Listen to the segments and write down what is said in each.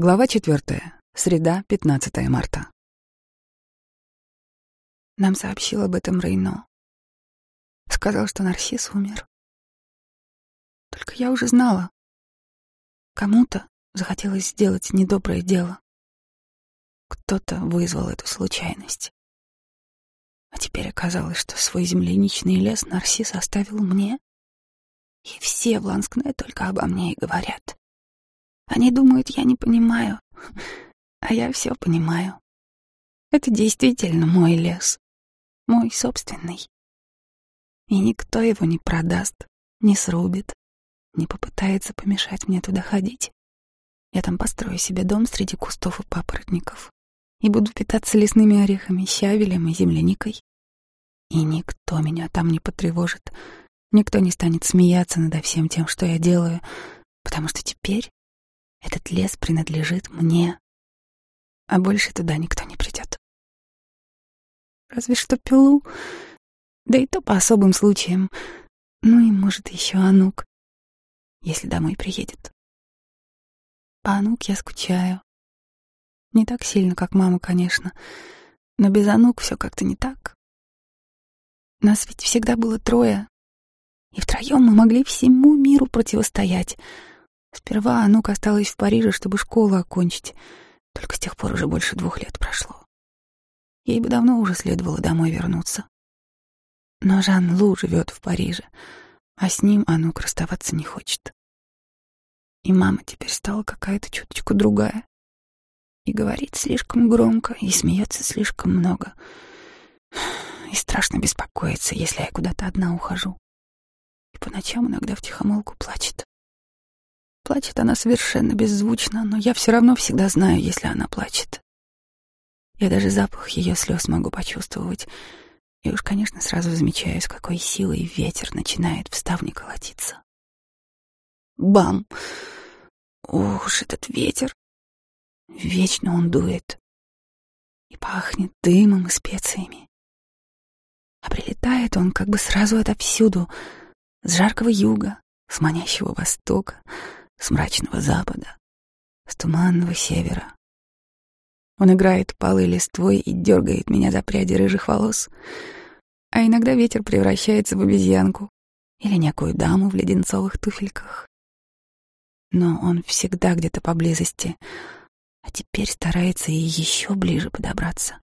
Глава четвертая. Среда, 15 марта. Нам сообщил об этом Рейно. Сказал, что Нарсис умер. Только я уже знала. Кому-то захотелось сделать недоброе дело. Кто-то вызвал эту случайность. А теперь оказалось, что свой земляничный лес Нарсис оставил мне. И все в Ланскне только обо мне и говорят. Они думают, я не понимаю, а я все понимаю. Это действительно мой лес, мой собственный. И никто его не продаст, не срубит, не попытается помешать мне туда ходить. Я там построю себе дом среди кустов и папоротников и буду питаться лесными орехами, щавелем и земляникой. И никто меня там не потревожит, никто не станет смеяться над всем тем, что я делаю, потому что теперь этот лес принадлежит мне, а больше туда никто не придет. Разве что пилу, да и то по особым случаям. Ну и, может, еще Анук, если домой приедет. По Анук я скучаю. Не так сильно, как мама, конечно, но без Анук все как-то не так. Нас ведь всегда было трое, и втроем мы могли всему миру противостоять — Сперва Анук осталась в Париже, чтобы школу окончить. Только с тех пор уже больше двух лет прошло. Ей бы давно уже следовало домой вернуться. Но Жан Лу живет в Париже, а с ним Анук расставаться не хочет. И мама теперь стала какая-то чуточку другая. И говорит слишком громко, и смеется слишком много. И страшно беспокоиться, если я куда-то одна ухожу. И по ночам иногда втихомолку плачет. Плачет она совершенно беззвучно, но я все равно всегда знаю, если она плачет. Я даже запах ее слез могу почувствовать. И уж, конечно, сразу замечаю, с какой силой ветер начинает в ставне колотиться. Бам! Ох уж этот ветер! Вечно он дует. И пахнет дымом и специями. А прилетает он как бы сразу отовсюду, с жаркого юга, с манящего востока, с мрачного запада, с туманного севера. Он играет полы листвой и дергает меня за пряди рыжих волос, а иногда ветер превращается в обезьянку или некую даму в леденцовых туфельках. Но он всегда где-то поблизости, а теперь старается и еще ближе подобраться.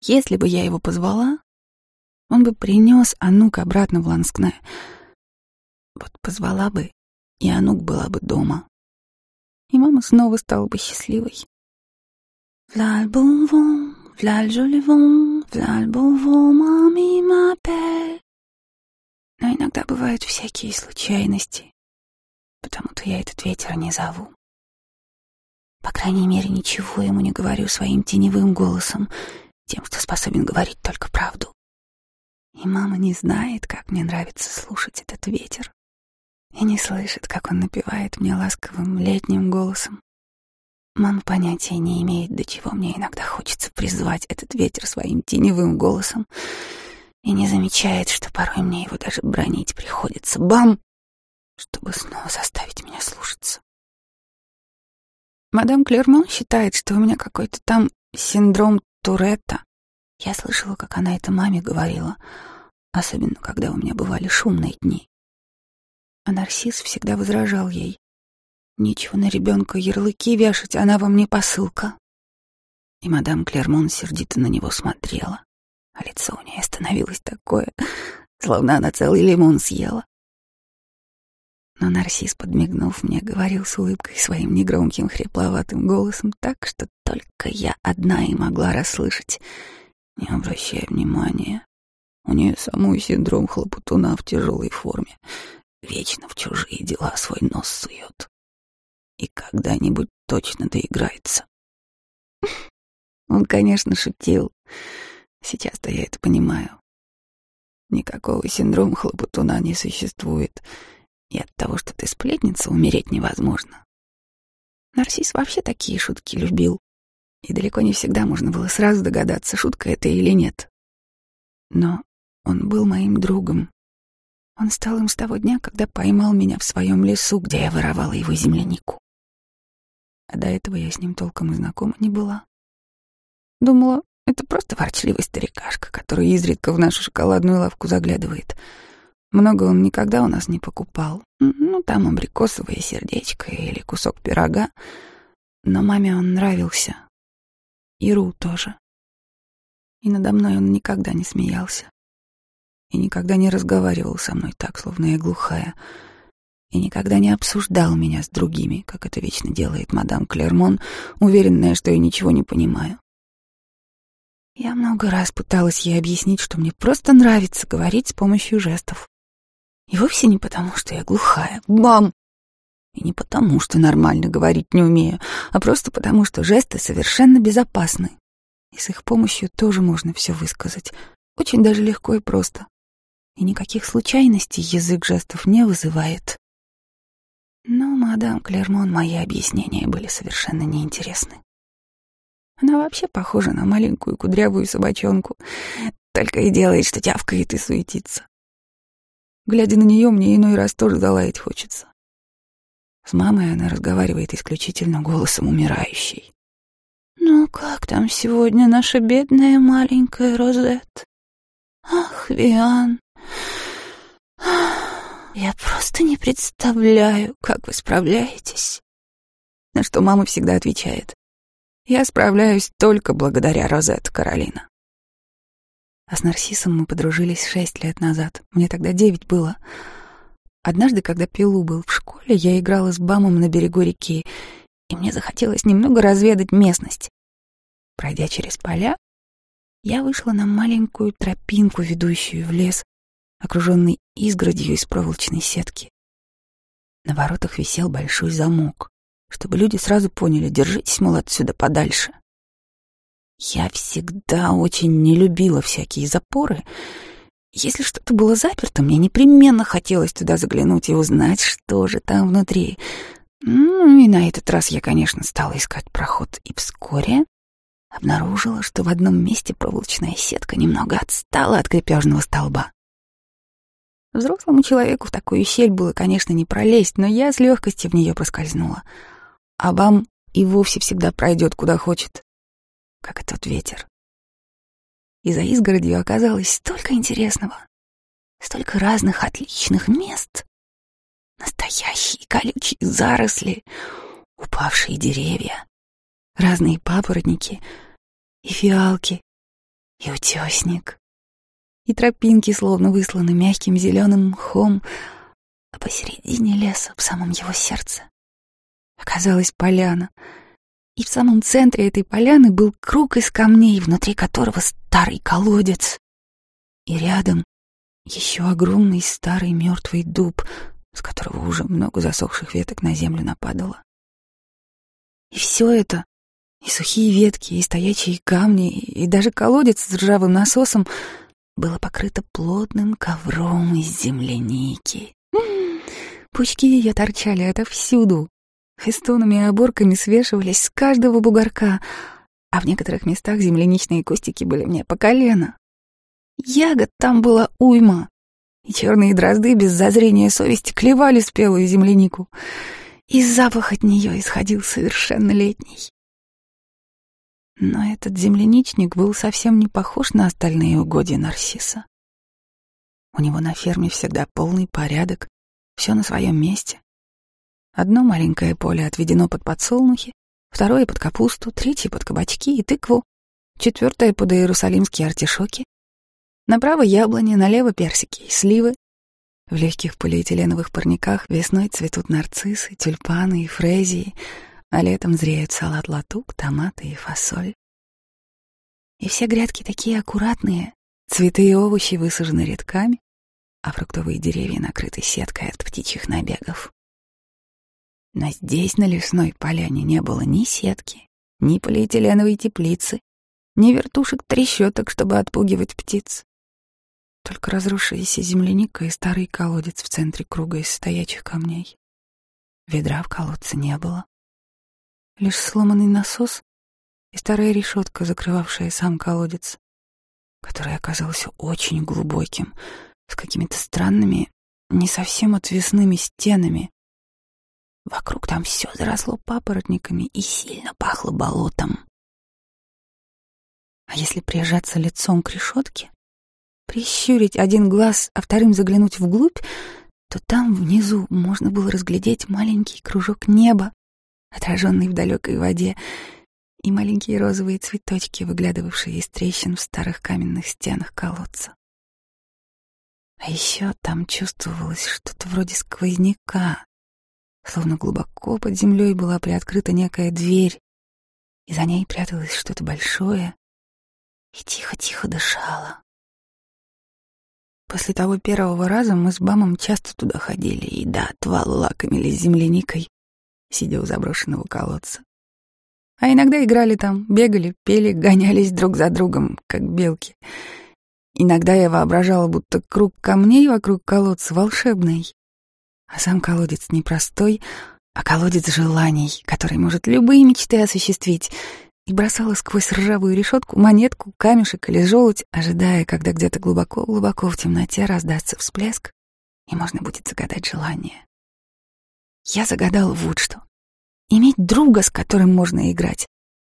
Если бы я его позвала, он бы принес Анук обратно в Ланскне. Вот позвала бы, и Анук была бы дома. И мама снова стала бы счастливой. Влаль бум влаль жоли вум, влаль мами мапель. Но иногда бывают всякие случайности, потому-то я этот ветер не зову. По крайней мере, ничего ему не говорю своим теневым голосом, тем, что способен говорить только правду. И мама не знает, как мне нравится слушать этот ветер и не слышит, как он напевает мне ласковым летним голосом. Мама понятия не имеет, до чего мне иногда хочется призвать этот ветер своим теневым голосом, и не замечает, что порой мне его даже бронить приходится. Бам! Чтобы снова заставить меня слушаться. Мадам Клермон считает, что у меня какой-то там синдром Туретта. Я слышала, как она это маме говорила, особенно когда у меня бывали шумные дни. А Нарсис всегда возражал ей. «Нечего на ребенка ярлыки вешать, она вам не посылка». И мадам Клермон сердито на него смотрела, а лицо у нее становилось такое, словно она целый лимон съела. Но Нарсис, подмигнув мне, говорил с улыбкой своим негромким хрипловатым голосом так, что только я одна и могла расслышать, не обращая внимания. У нее самой синдром хлопотуна в тяжелой форме. Вечно в чужие дела свой нос сует. И когда-нибудь точно доиграется. Он, конечно, шутил. Сейчас-то я это понимаю. Никакого синдрома хлопотуна не существует. И от того, что ты сплетница, умереть невозможно. Нарсис вообще такие шутки любил. И далеко не всегда можно было сразу догадаться, шутка это или нет. Но он был моим другом, он стал им с того дня, когда поймал меня в своем лесу, где я воровала его землянику. А до этого я с ним толком и знакома не была. Думала, это просто ворчливый старикашка, который изредка в нашу шоколадную лавку заглядывает. Много он никогда у нас не покупал. Ну, там абрикосовое сердечко или кусок пирога. Но маме он нравился. И Ру тоже. И надо мной он никогда не смеялся. И никогда не разговаривал со мной так, словно я глухая. И никогда не обсуждал меня с другими, как это вечно делает мадам Клермон, уверенная, что я ничего не понимаю. Я много раз пыталась ей объяснить, что мне просто нравится говорить с помощью жестов. И вовсе не потому, что я глухая. Бам! И не потому, что нормально говорить не умею, а просто потому, что жесты совершенно безопасны. И с их помощью тоже можно все высказать. Очень даже легко и просто. И никаких случайностей язык жестов не вызывает. Но мадам Клермон мои объяснения были совершенно неинтересны. Она вообще похожа на маленькую кудрявую собачонку, только и делает, что тявкает и суетится. Глядя на нее, мне иной раз тоже залаять хочется. С мамой она разговаривает исключительно голосом умирающей. «Ну как там сегодня наша бедная маленькая Розет? Ах, Виан, я просто не представляю, как вы справляетесь». На что мама всегда отвечает. Я справляюсь только благодаря Розет, Каролина. А с Нарсисом мы подружились шесть лет назад. Мне тогда девять было. Однажды, когда Пилу был в школе, я играла с Бамом на берегу реки, и мне захотелось немного разведать местность. Пройдя через поля, я вышла на маленькую тропинку, ведущую в лес, окруженный изгородью из проволочной сетки. На воротах висел большой замок чтобы люди сразу поняли, держитесь, мол, отсюда подальше. Я всегда очень не любила всякие запоры. Если что-то было заперто, мне непременно хотелось туда заглянуть и узнать, что же там внутри. Ну, и на этот раз я, конечно, стала искать проход, и вскоре обнаружила, что в одном месте проволочная сетка немного отстала от крепежного столба. Взрослому человеку в такую щель было, конечно, не пролезть, но я с легкостью в нее проскользнула — а вам и вовсе всегда пройдет куда хочет, как и тот ветер. И за изгородью оказалось столько интересного, столько разных отличных мест. Настоящие колючие заросли, упавшие деревья, разные папоротники и фиалки, и утесник, и тропинки, словно высланы мягким зеленым мхом, а посередине леса, в самом его сердце, оказалась поляна. И в самом центре этой поляны был круг из камней, внутри которого старый колодец. И рядом еще огромный старый мертвый дуб, с которого уже много засохших веток на землю нападало. И все это, и сухие ветки, и стоячие камни, и даже колодец с ржавым насосом, было покрыто плотным ковром из земляники. Пучки ее торчали отовсюду, Фестонами и оборками свешивались с каждого бугорка, а в некоторых местах земляничные кустики были мне по колено. Ягод там была уйма, и черные дрозды без зазрения совести клевали спелую землянику, и запах от нее исходил совершенно летний. Но этот земляничник был совсем не похож на остальные угодья Нарсиса. У него на ферме всегда полный порядок, все на своем месте. Одно маленькое поле отведено под подсолнухи, второе — под капусту, третье — под кабачки и тыкву, четвертое — под иерусалимские артишоки. Направо яблони, налево персики и сливы. В легких полиэтиленовых парниках весной цветут нарциссы, тюльпаны и фрезии, а летом зреют салат-латук, томаты и фасоль. И все грядки такие аккуратные, цветы и овощи высажены рядками, а фруктовые деревья накрыты сеткой от птичьих набегов. Но здесь, на лесной поляне, не было ни сетки, ни полиэтиленовой теплицы, ни вертушек-трещоток, чтобы отпугивать птиц. Только разрушившаяся земляника и старый колодец в центре круга из стоячих камней. Ведра в колодце не было. Лишь сломанный насос и старая решетка, закрывавшая сам колодец, который оказался очень глубоким, с какими-то странными, не совсем отвесными стенами, Вокруг там все заросло папоротниками и сильно пахло болотом. А если прижаться лицом к решетке, прищурить один глаз, а вторым заглянуть вглубь, то там внизу можно было разглядеть маленький кружок неба, отраженный в далекой воде, и маленькие розовые цветочки, выглядывавшие из трещин в старых каменных стенах колодца. А еще там чувствовалось что-то вроде сквозняка, словно глубоко под землей была приоткрыта некая дверь, и за ней пряталось что-то большое и тихо-тихо дышало. После того первого раза мы с Бамом часто туда ходили и до отвала лакомились земляникой, сидя у заброшенного колодца. А иногда играли там, бегали, пели, гонялись друг за другом, как белки. Иногда я воображала, будто круг камней вокруг колодца волшебный, а сам колодец непростой, а колодец желаний, который может любые мечты осуществить, и бросала сквозь ржавую решетку монетку, камешек или желудь, ожидая, когда где-то глубоко-глубоко в темноте раздастся всплеск, и можно будет загадать желание. Я загадала вот что. Иметь друга, с которым можно играть,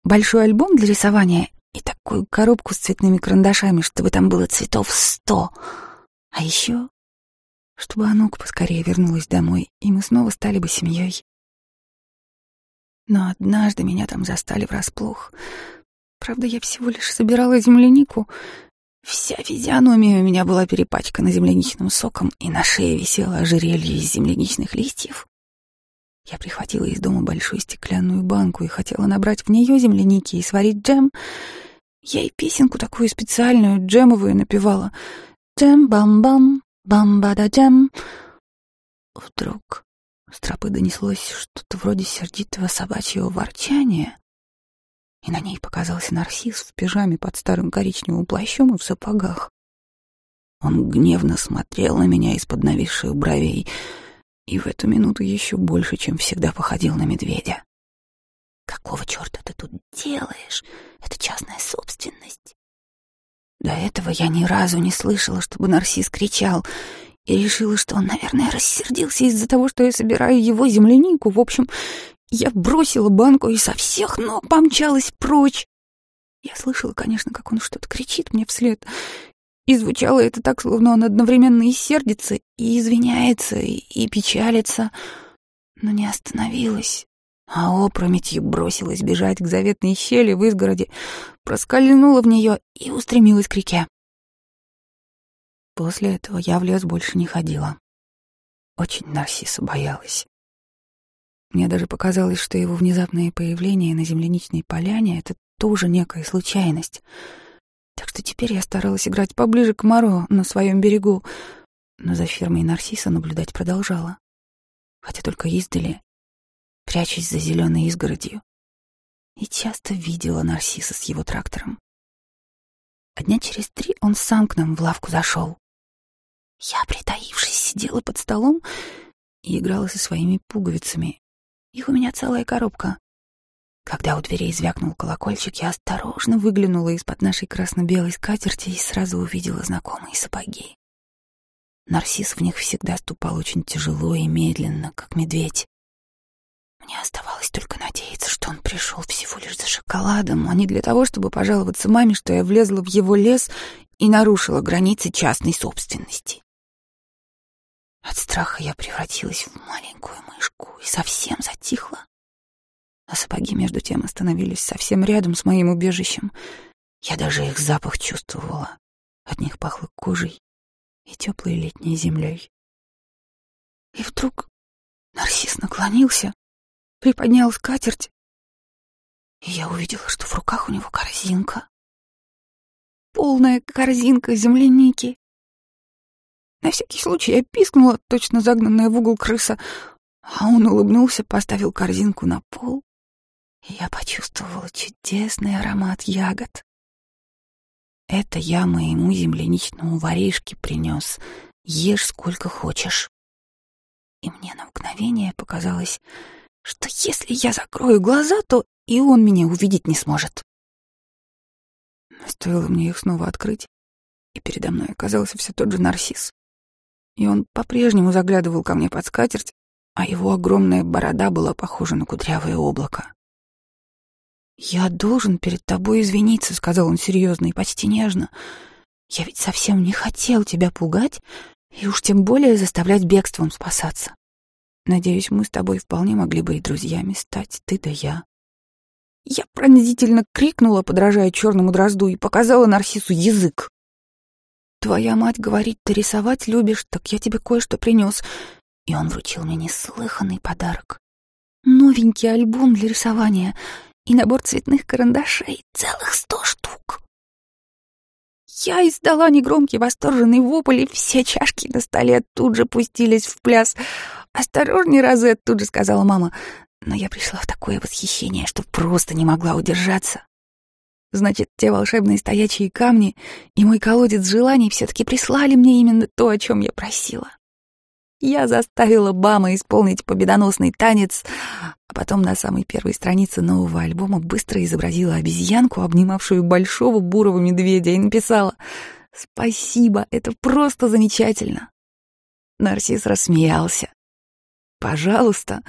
большой альбом для рисования и такую коробку с цветными карандашами, чтобы там было цветов сто. А еще, чтобы Анук поскорее вернулась домой, и мы снова стали бы семьей. Но однажды меня там застали врасплох. Правда, я всего лишь собирала землянику. Вся физиономия у меня была перепачкана земляничным соком, и на шее висело ожерелье из земляничных листьев. Я прихватила из дома большую стеклянную банку и хотела набрать в нее земляники и сварить джем. Я и песенку такую специальную, джемовую, напевала. «Джем-бам-бам, бам-бада-джем». Вдруг с тропы донеслось что-то вроде сердитого собачьего ворчания, и на ней показался нарцисс в пижаме под старым коричневым плащом и в сапогах. Он гневно смотрел на меня из-под нависших бровей и в эту минуту еще больше, чем всегда, походил на медведя. «Какого черта ты тут делаешь? Это частная собственность». До этого я ни разу не слышала, чтобы нарцисс кричал, и решила, что он, наверное, рассердился из-за того, что я собираю его землянику. В общем, я бросила банку и со всех ног помчалась прочь. Я слышала, конечно, как он что-то кричит мне вслед, и звучало это так, словно он одновременно и сердится, и извиняется, и, печалится, но не остановилась, а опрометью бросилась бежать к заветной щели в изгороде, проскользнула в нее и устремилась к реке. После этого я в лес больше не ходила. Очень Нарсиса боялась. Мне даже показалось, что его внезапное появление на земляничной поляне — это тоже некая случайность. Так что теперь я старалась играть поближе к Моро на своем берегу, но за фермой Нарсиса наблюдать продолжала. Хотя только издали, прячась за зеленой изгородью. И часто видела Нарсиса с его трактором. А дня через три он сам к нам в лавку зашел. Я, притаившись, сидела под столом и играла со своими пуговицами. Их у меня целая коробка. Когда у дверей звякнул колокольчик, я осторожно выглянула из-под нашей красно-белой скатерти и сразу увидела знакомые сапоги. Нарцисс в них всегда ступал очень тяжело и медленно, как медведь. Мне оставалось только надеяться, что он пришел всего лишь за шоколадом, а не для того, чтобы пожаловаться маме, что я влезла в его лес и нарушила границы частной собственности. От страха я превратилась в маленькую мышку и совсем затихла. А сапоги, между тем, остановились совсем рядом с моим убежищем. Я даже их запах чувствовала. От них пахло кожей и теплой летней землей. И вдруг нарцисс наклонился, приподнял скатерть, и я увидела, что в руках у него корзинка. Полная корзинка земляники. На всякий случай я пискнула, точно загнанная в угол крыса, а он улыбнулся, поставил корзинку на пол, и я почувствовала чудесный аромат ягод. Это я моему земляничному воришке принес. Ешь сколько хочешь. И мне на мгновение показалось, что если я закрою глаза, то и он меня увидеть не сможет. Стоило мне их снова открыть, и передо мной оказался все тот же нарцисс. И он по-прежнему заглядывал ко мне под скатерть, а его огромная борода была похожа на кудрявое облако. «Я должен перед тобой извиниться», — сказал он серьезно и почти нежно. «Я ведь совсем не хотел тебя пугать и уж тем более заставлять бегством спасаться. Надеюсь, мы с тобой вполне могли бы и друзьями стать, ты да я». Я пронзительно крикнула, подражая черному дрозду, и показала Нарсису язык. «Твоя мать говорит, ты рисовать любишь, так я тебе кое-что принес». И он вручил мне неслыханный подарок. Новенький альбом для рисования и набор цветных карандашей, целых сто штук. Я издала негромкий восторженный вопль, и все чашки на столе тут же пустились в пляс. «Осторожней, Розет!» — тут же сказала мама. Но я пришла в такое восхищение, что просто не могла удержаться. Значит, те волшебные стоячие камни и мой колодец желаний все-таки прислали мне именно то, о чем я просила. Я заставила Бама исполнить победоносный танец, а потом на самой первой странице нового альбома быстро изобразила обезьянку, обнимавшую большого бурого медведя, и написала «Спасибо, это просто замечательно». Нарцисс рассмеялся. «Пожалуйста,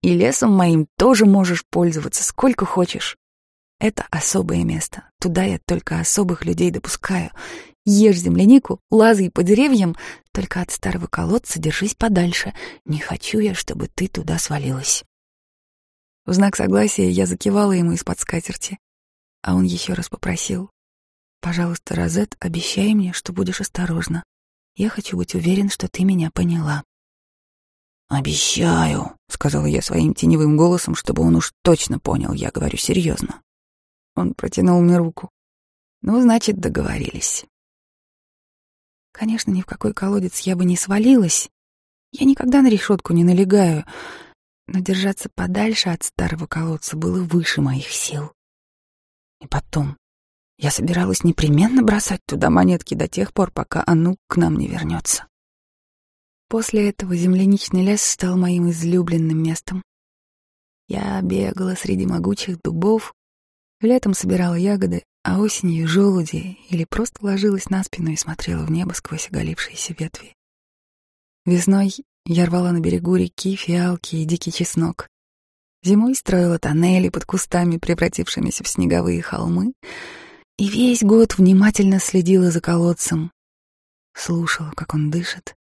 и лесом моим тоже можешь пользоваться сколько хочешь. Это особое место. Туда я только особых людей допускаю. Ешь землянику, лазай по деревьям, только от старого колодца держись подальше. Не хочу я, чтобы ты туда свалилась. В знак согласия я закивала ему из-под скатерти, а он еще раз попросил. «Пожалуйста, Розет, обещай мне, что будешь осторожна. Я хочу быть уверен, что ты меня поняла». «Обещаю», — сказала я своим теневым голосом, чтобы он уж точно понял, я говорю серьезно. Он протянул мне руку. «Ну, значит, договорились». Конечно, ни в какой колодец я бы не свалилась. Я никогда на решетку не налегаю, но держаться подальше от старого колодца было выше моих сил. И потом, я собиралась непременно бросать туда монетки до тех пор, пока Анну к нам не вернется. После этого земляничный лес стал моим излюбленным местом. Я бегала среди могучих дубов, летом собирала ягоды, а осенью — желуди, или просто ложилась на спину и смотрела в небо сквозь оголившиеся ветви. Весной я рвала на берегу реки фиалки и дикий чеснок. Зимой строила тоннели под кустами, превратившимися в снеговые холмы, и весь год внимательно следила за колодцем, слушала, как он дышит,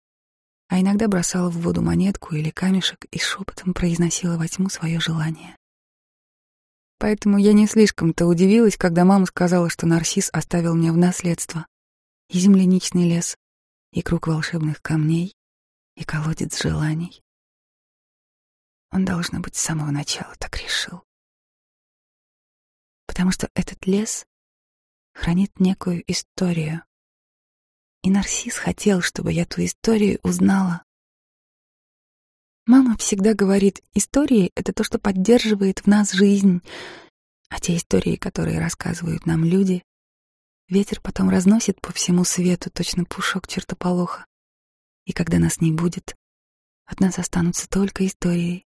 а иногда бросала в воду монетку или камешек и шепотом произносила во тьму свое желание. Поэтому я не слишком-то удивилась, когда мама сказала, что Нарсис оставил мне в наследство и земляничный лес, и круг волшебных камней, и колодец желаний. Он, должно быть, с самого начала так решил. Потому что этот лес хранит некую историю, и Нарсис хотел, чтобы я ту историю узнала. Мама всегда говорит, истории — это то, что поддерживает в нас жизнь, а те истории, которые рассказывают нам люди, ветер потом разносит по всему свету точно пушок чертополоха. И когда нас не будет, от нас останутся только истории.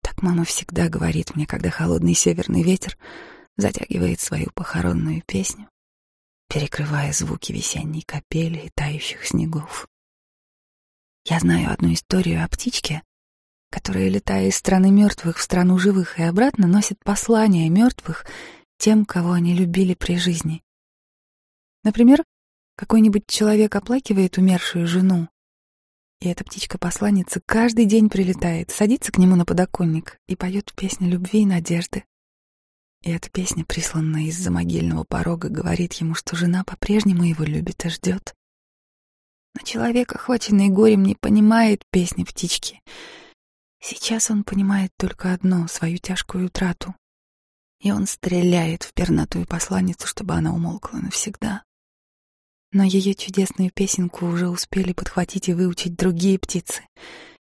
Так мама всегда говорит мне, когда холодный северный ветер затягивает свою похоронную песню перекрывая звуки весенней капели и тающих снегов. Я знаю одну историю о птичке, которая, летая из страны мертвых в страну живых и обратно, носит послания мертвых тем, кого они любили при жизни. Например, какой-нибудь человек оплакивает умершую жену, и эта птичка-посланница каждый день прилетает, садится к нему на подоконник и поет песню любви и надежды. И эта песня, присланная из-за могильного порога, говорит ему, что жена по-прежнему его любит и ждет. Но человек, охваченный горем, не понимает песни птички. Сейчас он понимает только одно — свою тяжкую утрату. И он стреляет в пернатую посланницу, чтобы она умолкла навсегда. Но ее чудесную песенку уже успели подхватить и выучить другие птицы.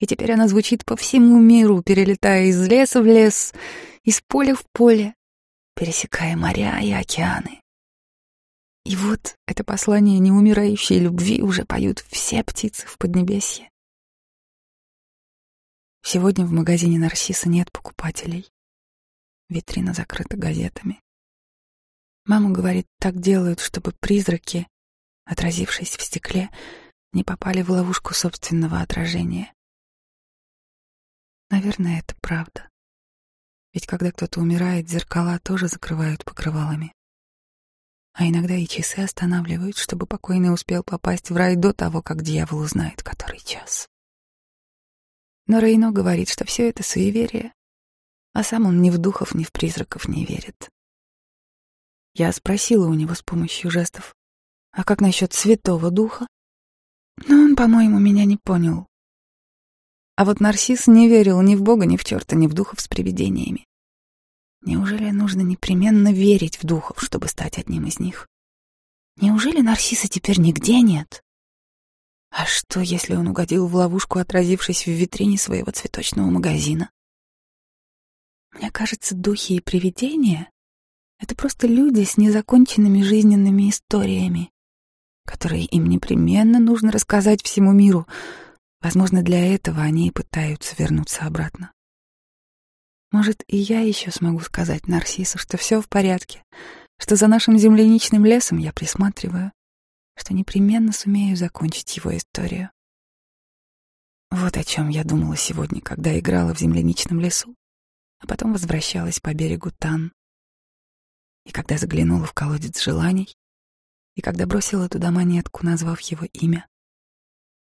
И теперь она звучит по всему миру, перелетая из леса в лес, из поля в поле, пересекая моря и океаны. И вот это послание неумирающей любви уже поют все птицы в Поднебесье. Сегодня в магазине Нарсиса нет покупателей. Витрина закрыта газетами. Мама говорит, так делают, чтобы призраки, отразившись в стекле, не попали в ловушку собственного отражения. Наверное, это правда. Ведь когда кто-то умирает, зеркала тоже закрывают покрывалами. А иногда и часы останавливают, чтобы покойный успел попасть в рай до того, как дьявол узнает, который час. Но Рейно говорит, что все это суеверие, а сам он ни в духов, ни в призраков не верит. Я спросила у него с помощью жестов, а как насчет Святого Духа? Но он, по-моему, меня не понял. А вот Нарцисс не верил ни в Бога, ни в черта, ни в духов с привидениями. Неужели нужно непременно верить в духов, чтобы стать одним из них? Неужели Нарцисса теперь нигде нет? А что, если он угодил в ловушку, отразившись в витрине своего цветочного магазина? Мне кажется, духи и привидения — это просто люди с незаконченными жизненными историями, которые им непременно нужно рассказать всему миру. Возможно, для этого они и пытаются вернуться обратно. Может, и я еще смогу сказать Нарсису, что все в порядке, что за нашим земляничным лесом я присматриваю, что непременно сумею закончить его историю. Вот о чем я думала сегодня, когда играла в земляничном лесу, а потом возвращалась по берегу Тан. И когда заглянула в колодец желаний, и когда бросила туда монетку, назвав его имя.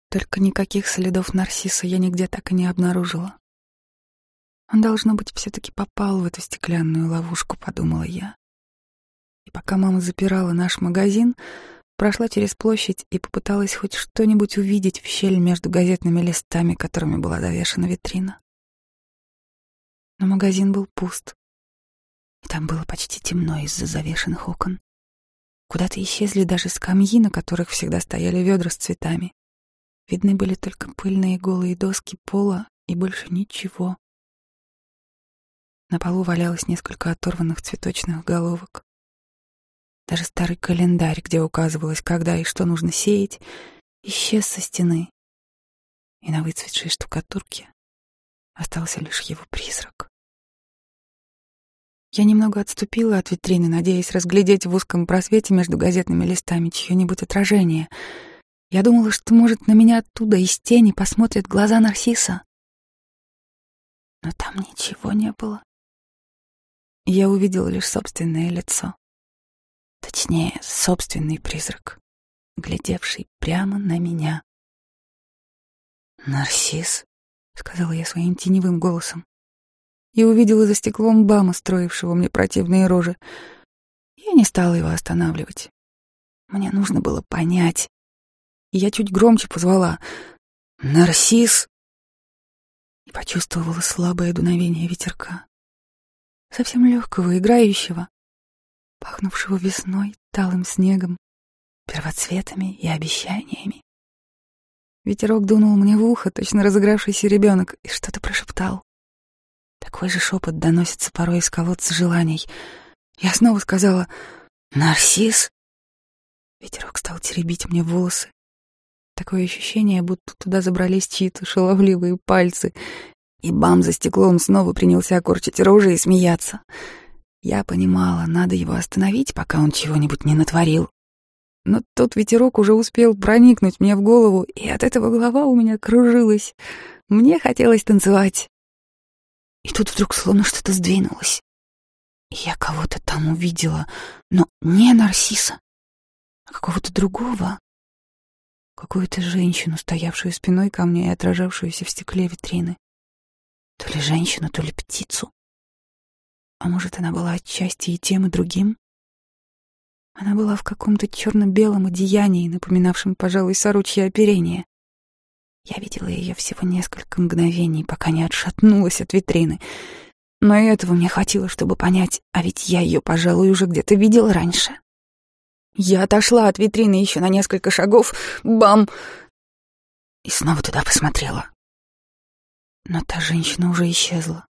Только никаких следов Нарсиса я нигде так и не обнаружила. Он, должно быть, все-таки попал в эту стеклянную ловушку, подумала я. И пока мама запирала наш магазин, прошла через площадь и попыталась хоть что-нибудь увидеть в щель между газетными листами, которыми была завешена витрина. Но магазин был пуст. И там было почти темно из-за завешенных окон. Куда-то исчезли даже скамьи, на которых всегда стояли ведра с цветами. Видны были только пыльные голые доски пола и больше ничего. На полу валялось несколько оторванных цветочных головок. Даже старый календарь, где указывалось, когда и что нужно сеять, исчез со стены. И на выцветшей штукатурке остался лишь его призрак. Я немного отступила от витрины, надеясь разглядеть в узком просвете между газетными листами чье-нибудь отражение. Я думала, что, может, на меня оттуда из тени посмотрят глаза Нарсиса. Но там ничего не было. Я увидела лишь собственное лицо. Точнее, собственный призрак, глядевший прямо на меня. «Нарцисс», — сказала я своим теневым голосом, и увидела за стеклом Бама, строившего мне противные рожи. Я не стала его останавливать. Мне нужно было понять. И я чуть громче позвала «Нарцисс!» и почувствовала слабое дуновение ветерка совсем легкого, играющего, пахнувшего весной, талым снегом, первоцветами и обещаниями. Ветерок дунул мне в ухо, точно разыгравшийся ребенок, и что-то прошептал. Такой же шепот доносится порой из колодца желаний. Я снова сказала «Нарцисс!» Ветерок стал теребить мне волосы. Такое ощущение, будто туда забрались чьи-то шаловливые пальцы, и бам за стеклом снова принялся корчить рожи и смеяться. Я понимала, надо его остановить, пока он чего-нибудь не натворил. Но тот ветерок уже успел проникнуть мне в голову, и от этого голова у меня кружилась. Мне хотелось танцевать. И тут вдруг словно что-то сдвинулось. я кого-то там увидела, но не Нарсиса, а какого-то другого. Какую-то женщину, стоявшую спиной ко мне и отражавшуюся в стекле витрины. То ли женщину, то ли птицу. А может, она была отчасти и тем, и другим? Она была в каком-то черно-белом одеянии, напоминавшем, пожалуй, сорочье оперение. Я видела ее всего несколько мгновений, пока не отшатнулась от витрины. Но и этого мне хватило, чтобы понять, а ведь я ее, пожалуй, уже где-то видела раньше. Я отошла от витрины еще на несколько шагов, бам! И снова туда посмотрела. Но та женщина уже исчезла.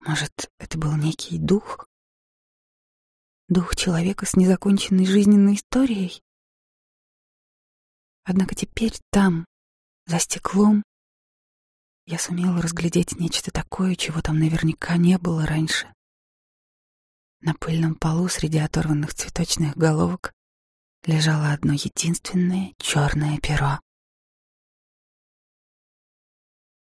Может, это был некий дух? Дух человека с незаконченной жизненной историей? Однако теперь там, за стеклом, я сумела разглядеть нечто такое, чего там наверняка не было раньше. На пыльном полу среди оторванных цветочных головок лежало одно единственное черное перо.